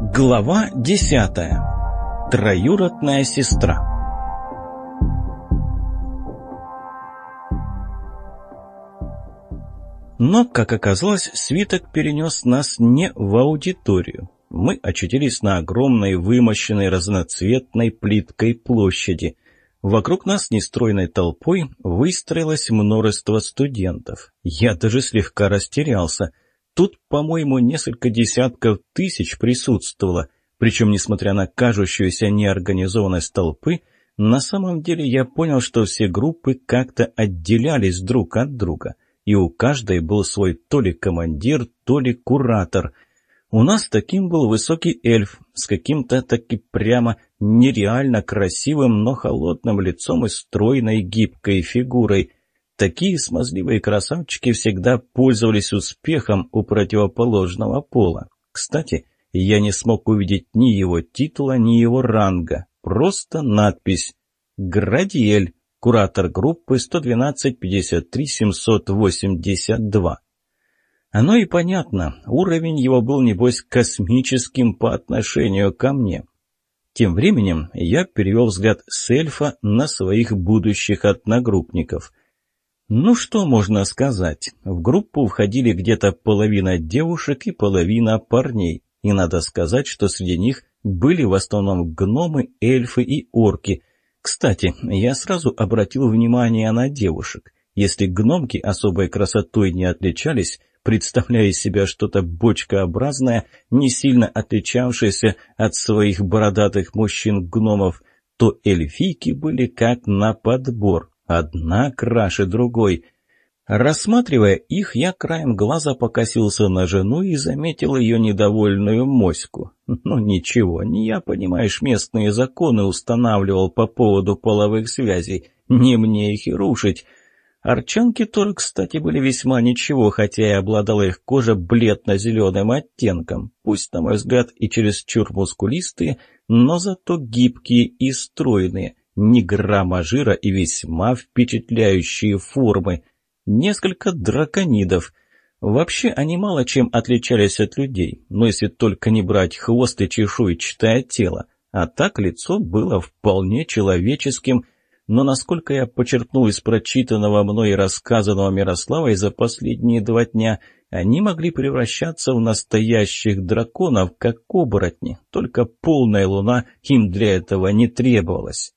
Глава десятая. Троюродная сестра. Но, как оказалось, свиток перенес нас не в аудиторию. Мы очутились на огромной, вымощенной разноцветной плиткой площади. Вокруг нас нестройной толпой выстроилось множество студентов. Я даже слегка растерялся — Тут, по-моему, несколько десятков тысяч присутствовало, причем, несмотря на кажущуюся неорганизованность толпы, на самом деле я понял, что все группы как-то отделялись друг от друга, и у каждой был свой то ли командир, то ли куратор. У нас таким был высокий эльф с каким-то таки прямо нереально красивым, но холодным лицом и стройной гибкой фигурой – Такие смазливые красавчики всегда пользовались успехом у противоположного пола. Кстати, я не смог увидеть ни его титула, ни его ранга. Просто надпись «Градиэль», куратор группы 112-53-782. Оно и понятно, уровень его был, небось, космическим по отношению ко мне. Тем временем я перевел взгляд с эльфа на своих будущих одногруппников. Ну что можно сказать? В группу входили где-то половина девушек и половина парней. И надо сказать, что среди них были в основном гномы, эльфы и орки. Кстати, я сразу обратил внимание на девушек. Если гномки особой красотой не отличались, представляя из себя что-то бочкообразное, не сильно отличавшееся от своих бородатых мужчин-гномов, то эльфийки были как на подбор. Одна краше другой. Рассматривая их, я краем глаза покосился на жену и заметил ее недовольную моську. Ну ничего, не я, понимаешь, местные законы устанавливал по поводу половых связей. Не мне их и рушить. Арчанки тоже, кстати, были весьма ничего, хотя и обладала их кожа бледно-зеленым оттенком. Пусть, на мой взгляд, и чересчур мускулистые, но зато гибкие и стройные ни грамма жира и весьма впечатляющие формы. Несколько драконидов. Вообще они мало чем отличались от людей, но если только не брать хвост и чешуйчатое тело. А так лицо было вполне человеческим, но насколько я почерпнул из прочитанного мной и рассказанного Мирославой за последние два дня, они могли превращаться в настоящих драконов, как оборотни, только полная луна им для этого не требовалась.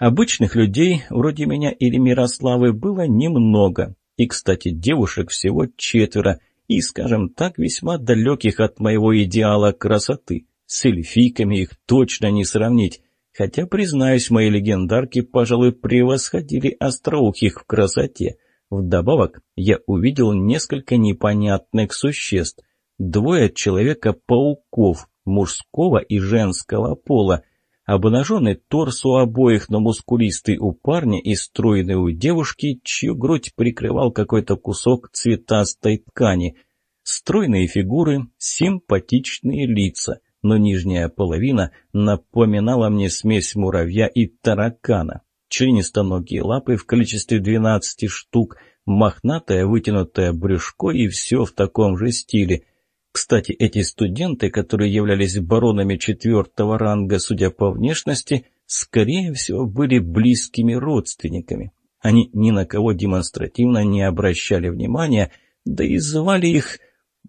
Обычных людей, вроде меня или Мирославы, было немного. И, кстати, девушек всего четверо, и, скажем так, весьма далеких от моего идеала красоты. С эльфийками их точно не сравнить. Хотя, признаюсь, мои легендарки, пожалуй, превосходили остроухих в красоте. Вдобавок, я увидел несколько непонятных существ. Двое человека-пауков, мужского и женского пола, Обнаженный торс у обоих, но мускулистый у парня и стройный у девушки, чью грудь прикрывал какой-то кусок цветастой ткани. Стройные фигуры, симпатичные лица, но нижняя половина напоминала мне смесь муравья и таракана. Членистоногие лапы в количестве 12 штук, мохнатое вытянутое брюшко и все в таком же стиле – кстати, эти студенты, которые являлись баронами четвертого ранга, судя по внешности, скорее всего, были близкими родственниками. Они ни на кого демонстративно не обращали внимания, да и звали их,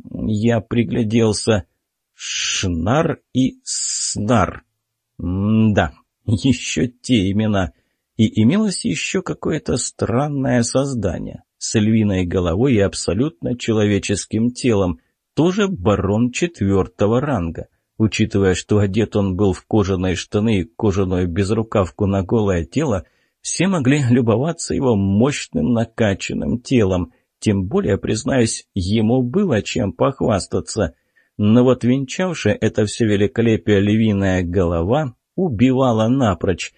я пригляделся, Шнар и Снар. Да, еще те имена. И имелось еще какое-то странное создание с львиной головой и абсолютно человеческим телом – тоже барон четвертого ранга. Учитывая, что одет он был в кожаные штаны и кожаную безрукавку на голое тело, все могли любоваться его мощным накачанным телом. Тем более, признаюсь, ему было чем похвастаться. Но вот венчавшая это все великолепие львиная голова убивала напрочь.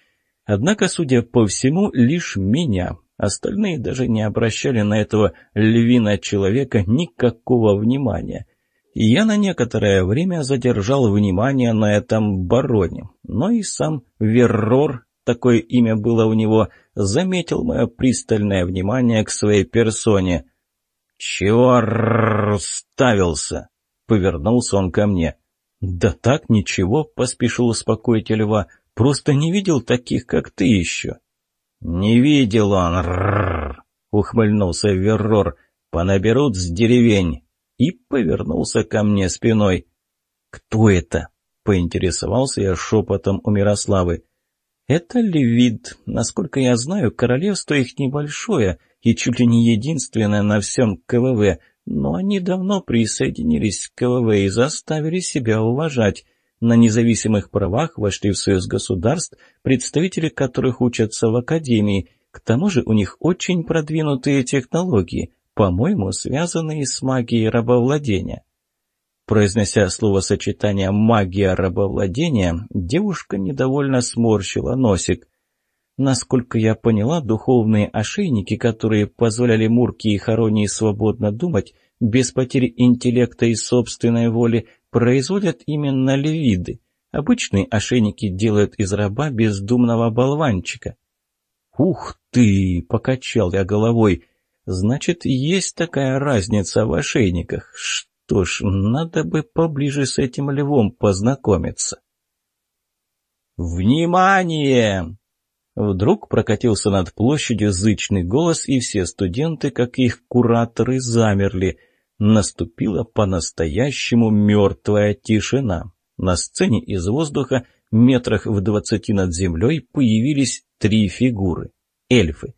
Однако, судя по всему, лишь меня. Остальные даже не обращали на этого львина-человека никакого внимания. Я на некоторое время задержал внимание на этом бароне, но и сам Веррор, такое имя было у него, заметил мое пристальное внимание к своей персоне. «Чего ставился?» — повернулся он ко мне. «Да так, ничего», — поспешил успокоить льва. «Просто не видел таких, как ты еще». «Не видел он, рррр», — ухмыльнулся Веррор. «Понаберут с деревень». И повернулся ко мне спиной. «Кто это?» — поинтересовался я шепотом у Мирославы. «Это Левид. Насколько я знаю, королевство их небольшое и чуть ли не единственное на всем КВВ, но они давно присоединились к КВВ и заставили себя уважать. На независимых правах вошли в союз государств, представители которых учатся в академии. К тому же у них очень продвинутые технологии, по-моему, связанные с магией рабовладения». Произнося словосочетание «магия рабовладения», девушка недовольно сморщила носик. Насколько я поняла, духовные ошейники, которые позволяли Мурке и Харонии свободно думать, без потери интеллекта и собственной воли, производят именно левиды. Обычные ошейники делают из раба бездумного болванчика. «Ух ты!» — покачал я головой. «Значит, есть такая разница в ошейниках. Что ж, надо бы поближе с этим львом познакомиться. «Внимание!» Вдруг прокатился над площадью зычный голос, и все студенты, как их кураторы, замерли. Наступила по-настоящему мертвая тишина. На сцене из воздуха, метрах в двадцати над землей, появились три фигуры — эльфы.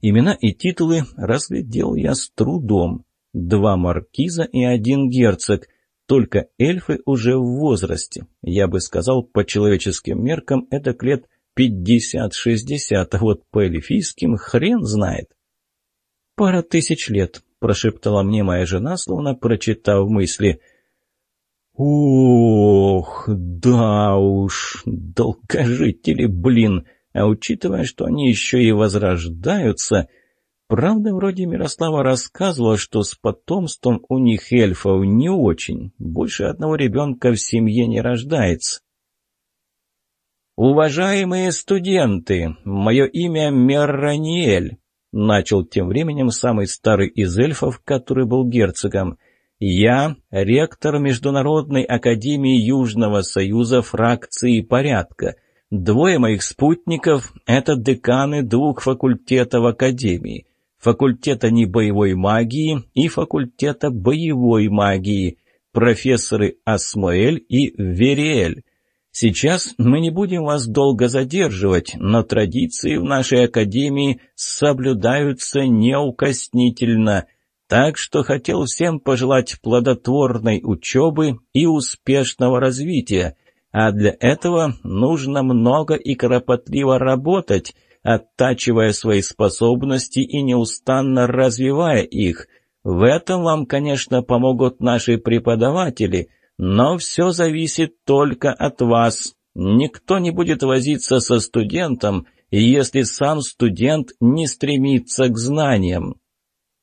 Имена и титулы разглядел я с трудом. Два маркиза и один герцог. Только эльфы уже в возрасте. Я бы сказал, по человеческим меркам это лет пятьдесят-шестьдесят, а вот по эльфийским хрен знает. «Пара тысяч лет», — прошептала мне моя жена, словно прочитав мысли. «Ох, да уж, долгожители, блин! А учитывая, что они еще и возрождаются...» Правда, вроде Мирослава рассказывала, что с потомством у них эльфов не очень. Больше одного ребенка в семье не рождается. «Уважаемые студенты, мое имя Мерраниэль», — начал тем временем самый старый из эльфов, который был герцогом. «Я ректор Международной академии Южного Союза фракции порядка. Двое моих спутников — это деканы двух факультетов академии» факультета небоевой магии и факультета боевой магии, профессоры Асмоэль и Вериэль. Сейчас мы не будем вас долго задерживать, но традиции в нашей академии соблюдаются неукоснительно, так что хотел всем пожелать плодотворной учебы и успешного развития, а для этого нужно много и кропотливо работать, оттачивая свои способности и неустанно развивая их. В этом вам, конечно, помогут наши преподаватели, но все зависит только от вас. Никто не будет возиться со студентом, если сам студент не стремится к знаниям.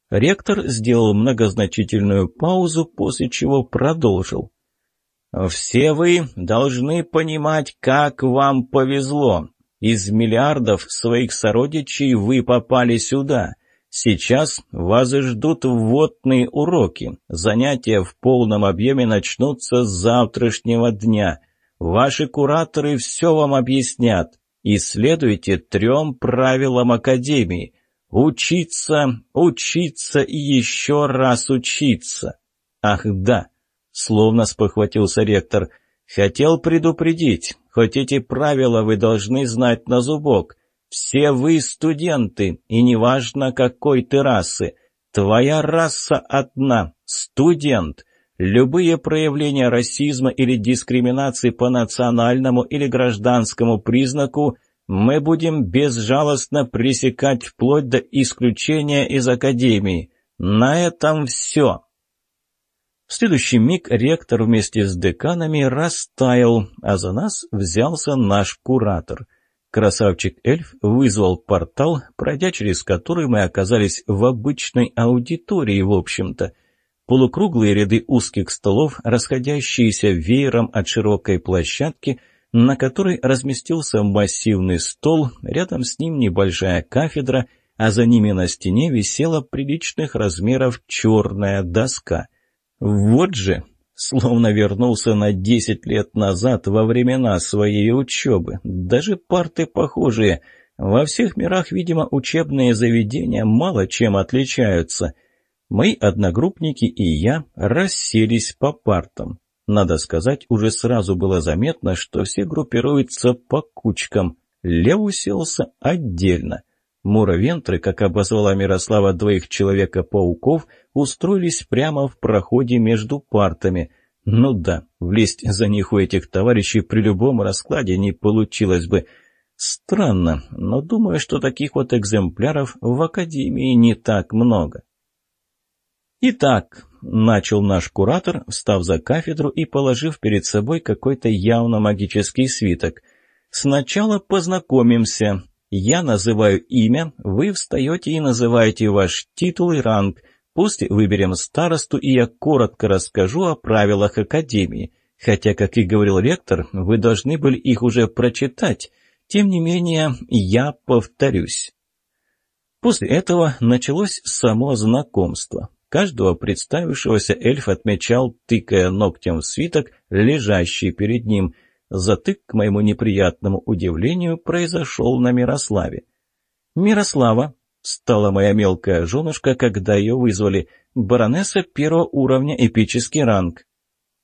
Ректор сделал многозначительную паузу, после чего продолжил. «Все вы должны понимать, как вам повезло. Из миллиардов своих сородичей вы попали сюда. Сейчас вас ждут вводные уроки. Занятия в полном объеме начнутся с завтрашнего дня. Ваши кураторы все вам объяснят. Исследуйте трем правилам Академии. Учиться, учиться и еще раз учиться. Ах да, словно спохватился ректор, хотел предупредить. Хоть эти правила вы должны знать на зубок. Все вы студенты, и неважно, какой ты расы. Твоя раса одна — студент. Любые проявления расизма или дискриминации по национальному или гражданскому признаку мы будем безжалостно пресекать вплоть до исключения из Академии. На этом все. В следующий миг ректор вместе с деканами растаял, а за нас взялся наш куратор. Красавчик-эльф вызвал портал, пройдя через который мы оказались в обычной аудитории, в общем-то. Полукруглые ряды узких столов, расходящиеся веером от широкой площадки, на которой разместился массивный стол, рядом с ним небольшая кафедра, а за ними на стене висела приличных размеров черная доска — вот же, Словно вернулся на десять лет назад во времена своей учебы. Даже парты похожие. Во всех мирах, видимо, учебные заведения мало чем отличаются. Мои одногруппники и я расселись по партам. Надо сказать, уже сразу было заметно, что все группируются по кучкам. Лев уселся отдельно. Муравентры, как обозвала Мирослава двоих человека-пауков, устроились прямо в проходе между партами. Ну да, влезть за них у этих товарищей при любом раскладе не получилось бы. Странно, но думаю, что таких вот экземпляров в Академии не так много. Итак, начал наш куратор, встав за кафедру и положив перед собой какой-то явно магический свиток. Сначала познакомимся. Я называю имя, вы встаете и называете ваш титул и ранг. После выберем старосту, и я коротко расскажу о правилах Академии. Хотя, как и говорил ректор, вы должны были их уже прочитать. Тем не менее, я повторюсь. После этого началось само знакомство. Каждого представившегося эльф отмечал, тыкая ногтем в свиток, лежащий перед ним – Затык, к моему неприятному удивлению, произошел на Мирославе. «Мирослава», — стала моя мелкая женушка, когда ее вызвали, баронесса первого уровня, эпический ранг.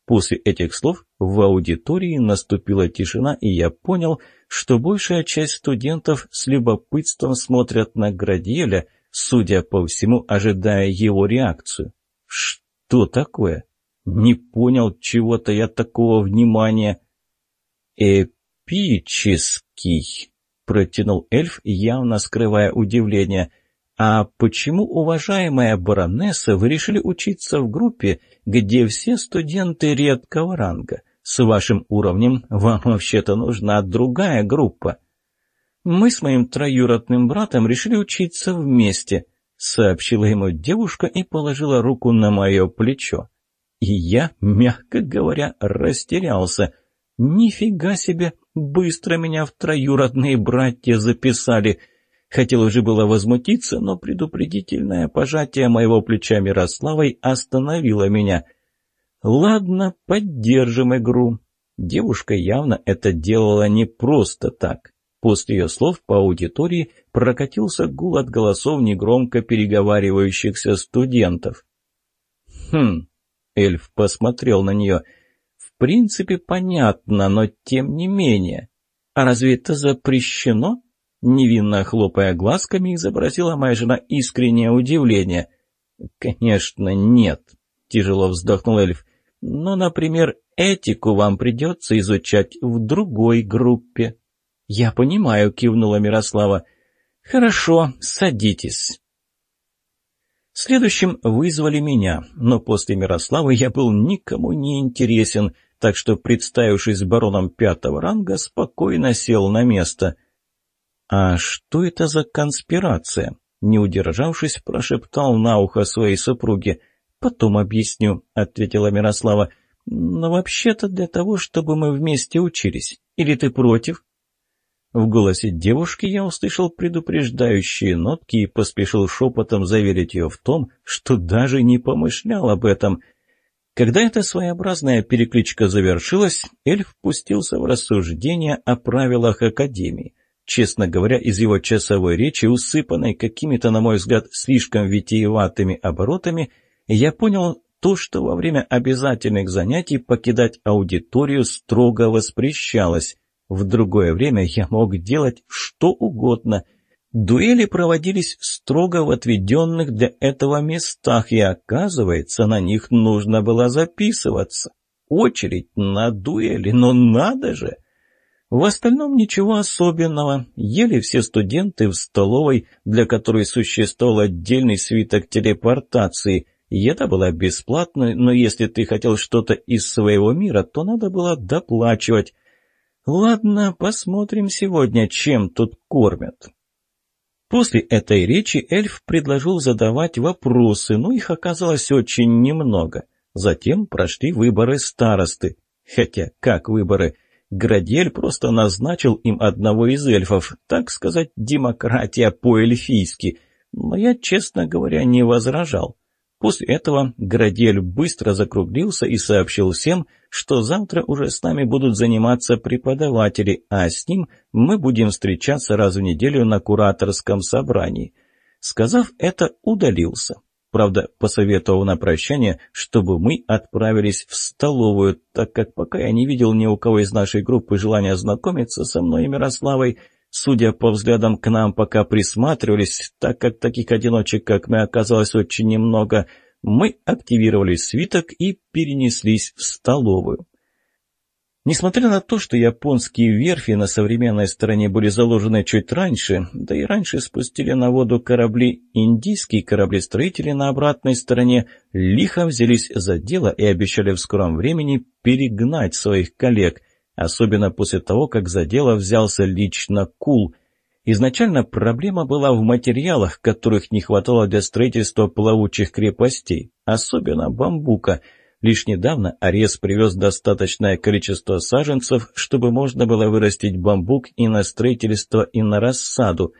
После этих слов в аудитории наступила тишина, и я понял, что большая часть студентов с любопытством смотрят на Градиэля, судя по всему, ожидая его реакцию. Что такое? Не понял чего-то я такого внимания. «Эпический», — протянул эльф, явно скрывая удивление. «А почему, уважаемая баронесса, вы решили учиться в группе, где все студенты редкого ранга? С вашим уровнем вам вообще-то нужна другая группа». «Мы с моим троюродным братом решили учиться вместе», — сообщила ему девушка и положила руку на мое плечо. И я, мягко говоря, растерялся — «Нифига себе! Быстро меня в троюродные братья записали!» Хотел уже было возмутиться, но предупредительное пожатие моего плеча Мирославой остановило меня. «Ладно, поддержим игру». Девушка явно это делала не просто так. После ее слов по аудитории прокатился гул от голосов негромко переговаривающихся студентов. «Хм...» — эльф посмотрел на нее — принципе понятно, но тем не менее. А разве это запрещено? Невинно хлопая глазками, изобразила моя жена искреннее удивление. «Конечно, нет», — тяжело вздохнул эльф. «Но, например, этику вам придется изучать в другой группе». «Я понимаю», — кивнула Мирослава. «Хорошо, садитесь». Следующим вызвали меня, но после Мирославы я был никому не интересен — так что, представившись бароном пятого ранга, спокойно сел на место. «А что это за конспирация?» Не удержавшись, прошептал на ухо своей супруге. «Потом объясню», — ответила Мирослава. «Но вообще-то для того, чтобы мы вместе учились. Или ты против?» В голосе девушки я услышал предупреждающие нотки и поспешил шепотом заверить ее в том, что даже не помышлял об этом — когда эта своеобразная перекличка завершилась, эльф пустился в рассуждения о правилах Академии. Честно говоря, из его часовой речи, усыпанной какими-то, на мой взгляд, слишком витиеватыми оборотами, я понял то, что во время обязательных занятий покидать аудиторию строго воспрещалось. В другое время я мог делать что угодно – Дуэли проводились строго в отведенных для этого местах, и, оказывается, на них нужно было записываться. Очередь на дуэли, но надо же! В остальном ничего особенного. Ели все студенты в столовой, для которой существовал отдельный свиток телепортации. Еда была бесплатной, но если ты хотел что-то из своего мира, то надо было доплачивать. Ладно, посмотрим сегодня, чем тут кормят. После этой речи эльф предложил задавать вопросы, но их оказалось очень немного. Затем прошли выборы старосты. Хотя, как выборы? Градель просто назначил им одного из эльфов, так сказать, демократия по-эльфийски. Но я, честно говоря, не возражал. После этого Градель быстро закруглился и сообщил всем, что завтра уже с нами будут заниматься преподаватели, а с ним мы будем встречаться раз в неделю на кураторском собрании. Сказав это, удалился. Правда, посоветовал на прощание, чтобы мы отправились в столовую, так как пока я не видел ни у кого из нашей группы желания знакомиться со мной и Мирославой, Судя по взглядам к нам, пока присматривались, так как таких одиночек, как мы, оказалось очень немного, мы активировали свиток и перенеслись в столовую. Несмотря на то, что японские верфи на современной стороне были заложены чуть раньше, да и раньше спустили на воду корабли, индийские кораблестроители на обратной стороне лихо взялись за дело и обещали в скором времени перегнать своих коллег, особенно после того, как за дело взялся лично Кул. Изначально проблема была в материалах, которых не хватало для строительства плавучих крепостей, особенно бамбука. Лишь недавно Арес привез достаточное количество саженцев, чтобы можно было вырастить бамбук и на строительство, и на рассаду.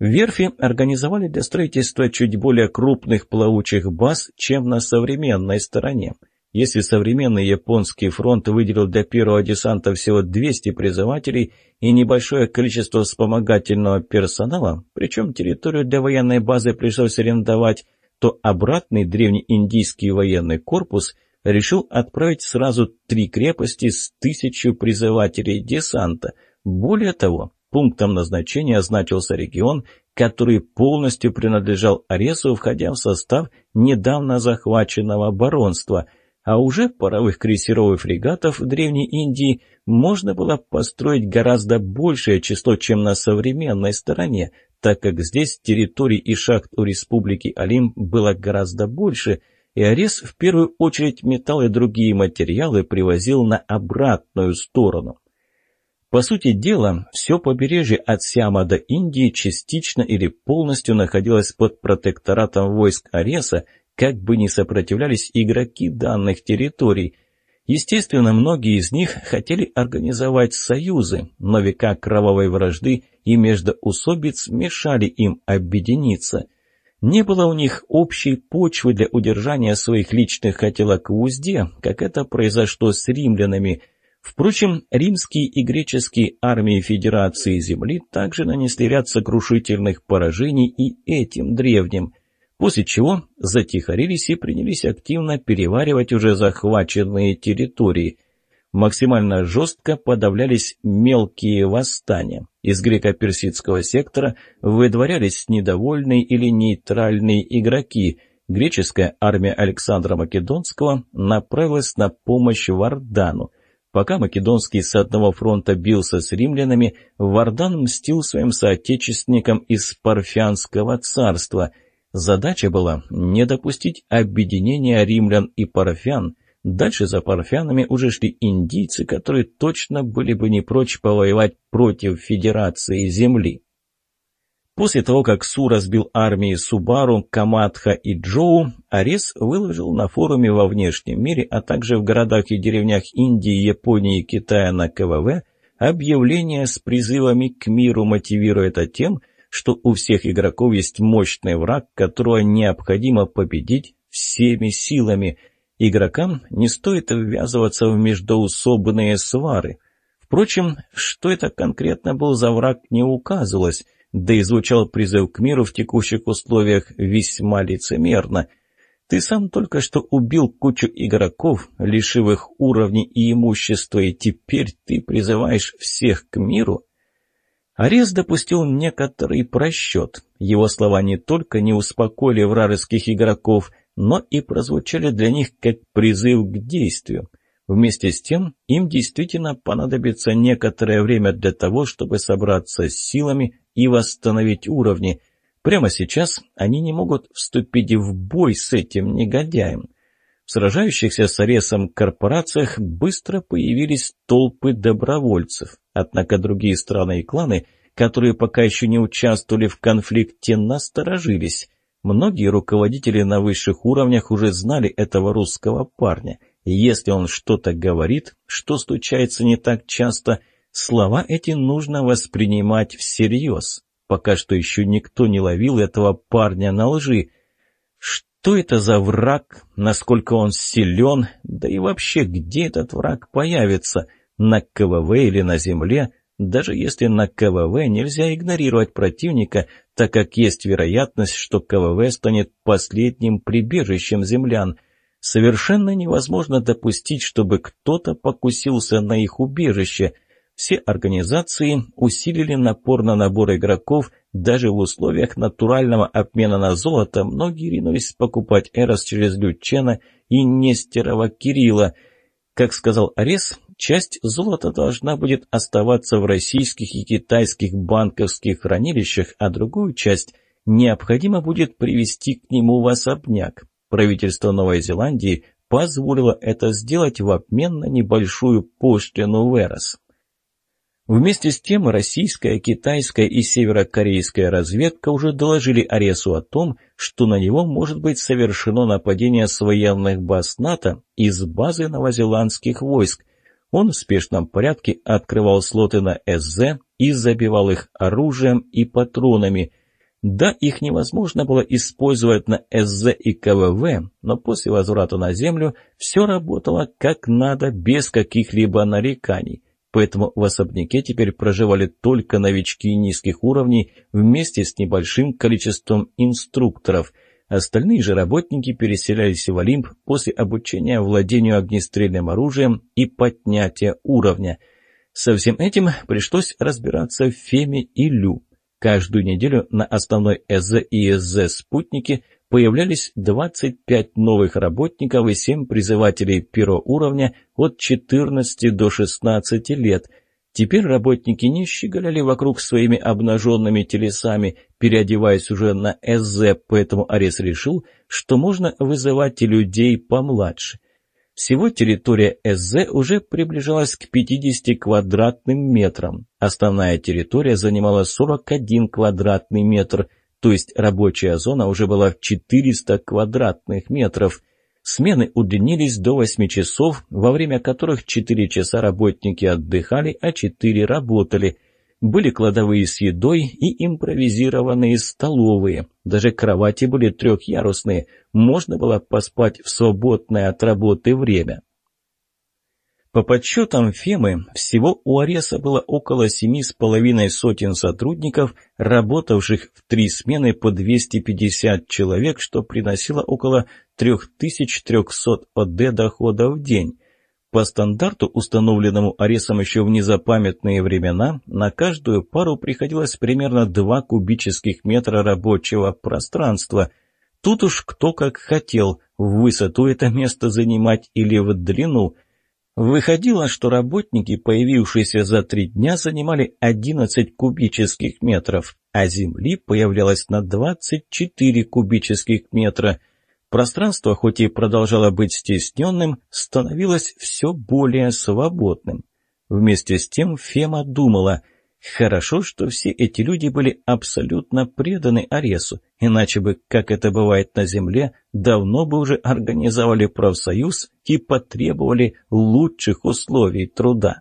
Верфи организовали для строительства чуть более крупных плавучих баз, чем на современной стороне. Если современный японский фронт выделил для первого десанта всего 200 призывателей и небольшое количество вспомогательного персонала, причем территорию для военной базы пришлось арендовать, то обратный древнеиндийский военный корпус решил отправить сразу три крепости с тысячу призывателей десанта. Более того, пунктом назначения значился регион, который полностью принадлежал Аресу, входя в состав недавно захваченного баронства – а уже паровых крейсеров и фрегатов Древней Индии можно было построить гораздо большее число, чем на современной стороне, так как здесь территорий и шахт у Республики Алим было гораздо больше, и Арес в первую очередь металл и другие материалы привозил на обратную сторону. По сути дела, все побережье от Сиама до Индии частично или полностью находилось под протекторатом войск Ареса, как бы ни сопротивлялись игроки данных территорий. Естественно, многие из них хотели организовать союзы, но века кровавой вражды и междоусобиц мешали им объединиться. Не было у них общей почвы для удержания своих личных хотелок в узде, как это произошло с римлянами. Впрочем, римские и греческие армии Федерации Земли также нанесли ряд сокрушительных поражений и этим древним – после чего затихарились и принялись активно переваривать уже захваченные территории. Максимально жестко подавлялись мелкие восстания. Из греко-персидского сектора выдворялись недовольные или нейтральные игроки. Греческая армия Александра Македонского направилась на помощь Вардану. Пока Македонский с одного фронта бился с римлянами, Вардан мстил своим соотечественникам из Парфянского царства – Задача была не допустить объединения римлян и парфян. Дальше за парфянами уже шли индийцы, которые точно были бы не прочь повоевать против Федерации Земли. После того, как Су разбил армии Субару, Камадха и Джоу, Арес выложил на форуме во внешнем мире, а также в городах и деревнях Индии, Японии и Китая на КВВ объявление с призывами к миру, мотивируя это тем, что у всех игроков есть мощный враг, которого необходимо победить всеми силами. Игрокам не стоит ввязываться в междоусобные свары. Впрочем, что это конкретно был за враг, не указывалось, да и звучал призыв к миру в текущих условиях весьма лицемерно. Ты сам только что убил кучу игроков, лишив их уровней и имущества, и теперь ты призываешь всех к миру? Арес допустил некоторый просчет. Его слова не только не успокоили вражеских игроков, но и прозвучали для них как призыв к действию. Вместе с тем, им действительно понадобится некоторое время для того, чтобы собраться с силами и восстановить уровни. Прямо сейчас они не могут вступить в бой с этим негодяем. Сражающихся с Аресом корпорациях быстро появились толпы добровольцев. Однако другие страны и кланы, которые пока еще не участвовали в конфликте, насторожились. Многие руководители на высших уровнях уже знали этого русского парня. Если он что-то говорит, что случается не так часто, слова эти нужно воспринимать всерьез. Пока что еще никто не ловил этого парня на лжи. Что это за враг, насколько он силен, да и вообще, где этот враг появится, на КВВ или на земле? Даже если на КВВ нельзя игнорировать противника, так как есть вероятность, что КВВ станет последним прибежищем землян. Совершенно невозможно допустить, чтобы кто-то покусился на их убежище – все организации усилили напор на набор игроков, даже в условиях натурального обмена на золото многие ринулись покупать Эрос через Лючена и Нестерова Кирилла. Как сказал Арес, часть золота должна будет оставаться в российских и китайских банковских хранилищах, а другую часть необходимо будет привести к нему в особняк. Правительство Новой Зеландии позволило это сделать в обмен на небольшую пошлину в Эрос. Вместе с тем российская, китайская и северокорейская разведка уже доложили Аресу о том, что на него может быть совершено нападение с военных баз НАТО из базы новозеландских войск. Он в спешном порядке открывал слоты на СЗ и забивал их оружием и патронами. Да, их невозможно было использовать на СЗ и КВВ, но после возврата на Землю все работало как надо, без каких-либо нареканий поэтому в особняке теперь проживали только новички низких уровней вместе с небольшим количеством инструкторов. Остальные же работники переселялись в Олимп после обучения владению огнестрельным оружием и поднятия уровня. Со всем этим пришлось разбираться Феме и Лю. Каждую неделю на основной ЭЗ и СЗ спутнике появлялись 25 новых работников и 7 призывателей перо уровня от 14 до 16 лет. Теперь работники не щеголяли вокруг своими обнаженными телесами, переодеваясь уже на СЗ, поэтому Арес решил, что можно вызывать и людей помладше. Всего территория СЗ уже приближалась к 50 квадратным метрам. Основная территория занимала 41 квадратный метр – то есть рабочая зона уже была в 400 квадратных метров. Смены удлинились до 8 часов, во время которых 4 часа работники отдыхали, а 4 работали. Были кладовые с едой и импровизированные столовые. Даже кровати были трехъярусные, можно было поспать в свободное от работы время. По подсчетам Фемы, всего у Ареса было около семи с половиной сотен сотрудников, работавших в три смены по 250 человек, что приносило около 3300 ОД дохода в день. По стандарту, установленному Аресом еще в незапамятные времена, на каждую пару приходилось примерно 2 кубических метра рабочего пространства. Тут уж кто как хотел, в высоту это место занимать или в длину – Выходило, что работники, появившиеся за три дня, занимали 11 кубических метров, а земли появлялось на 24 кубических метра. Пространство, хоть и продолжало быть стесненным, становилось все более свободным. Вместе с тем Фема думала – Хорошо, что все эти люди были абсолютно преданы Аресу, иначе бы, как это бывает на земле, давно бы уже организовали профсоюз и потребовали лучших условий труда.